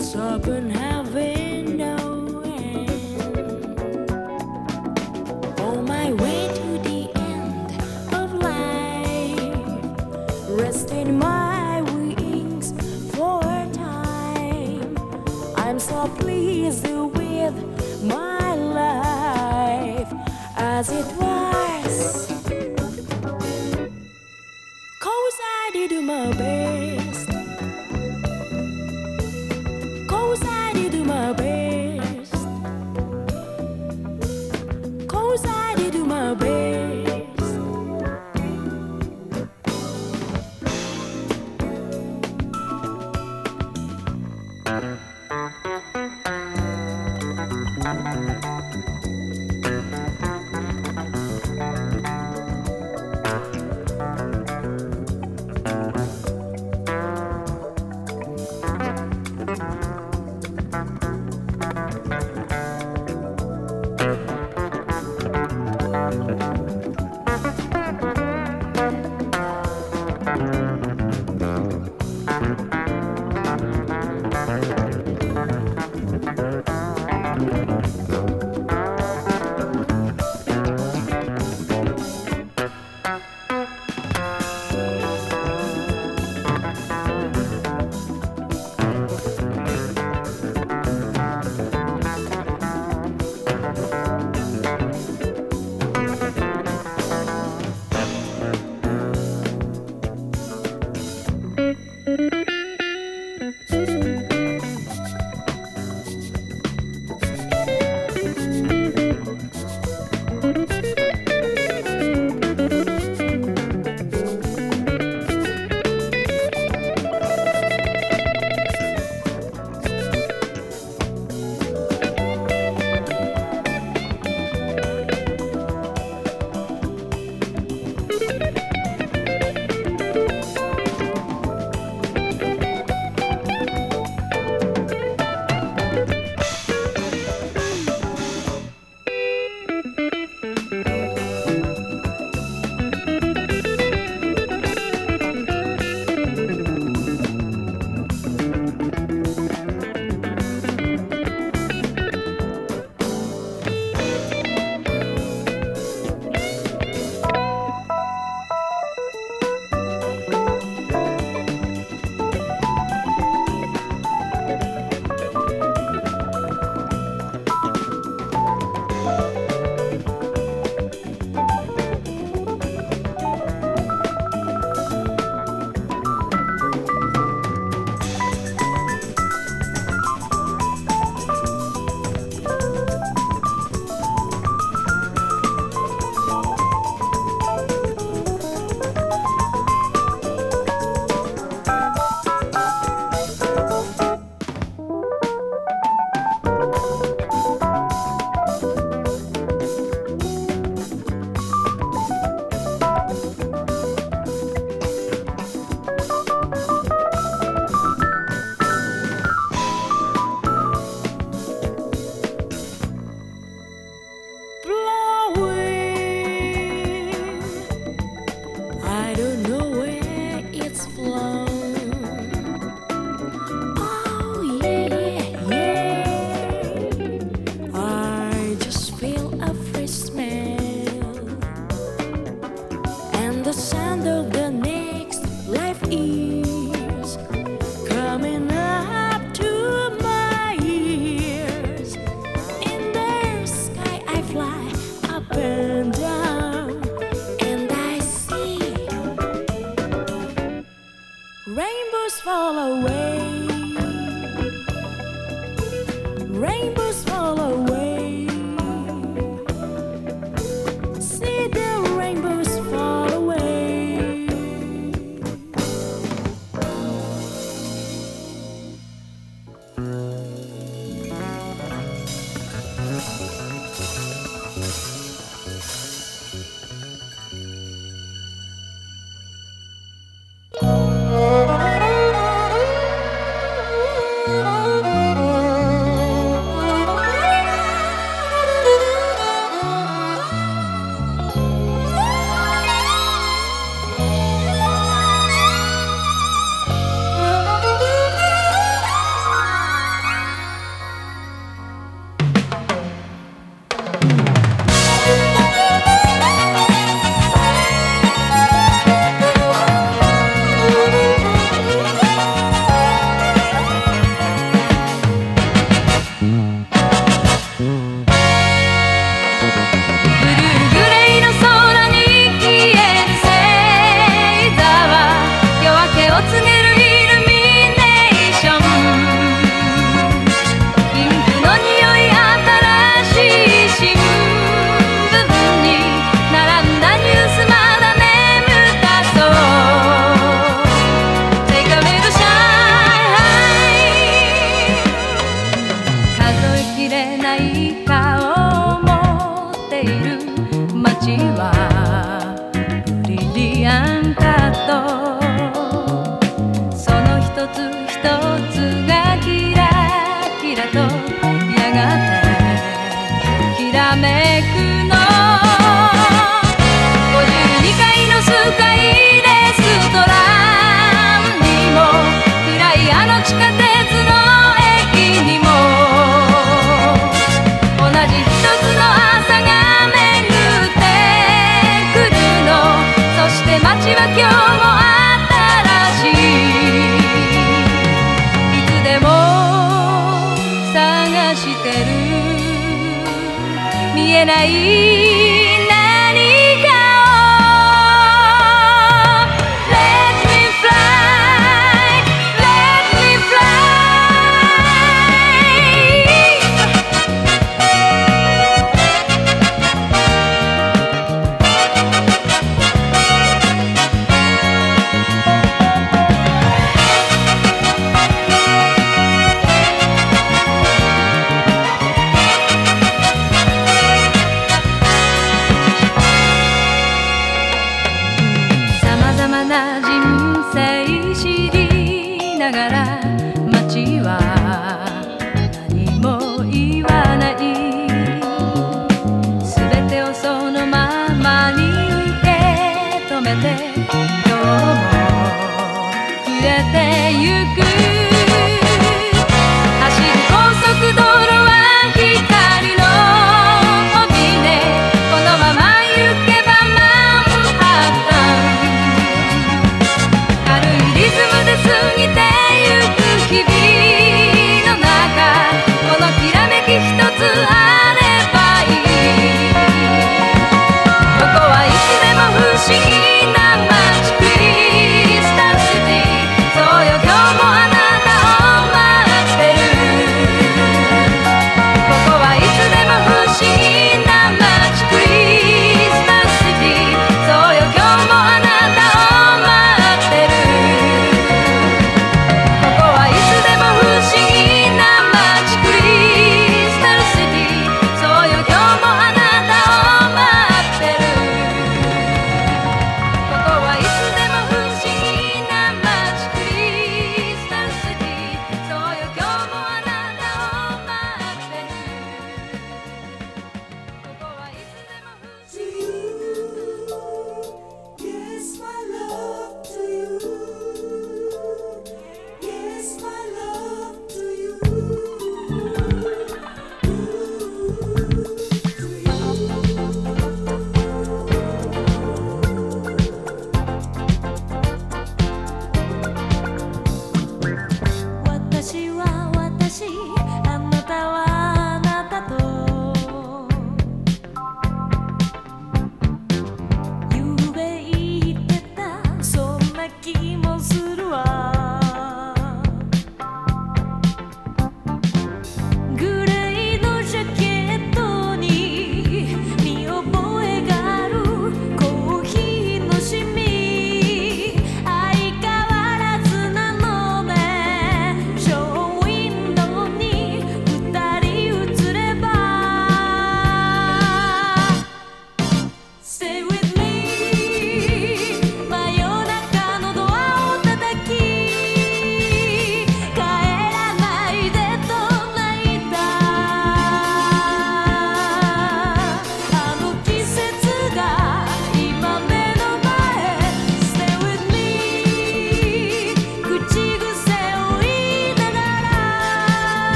it's open heaven,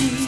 you.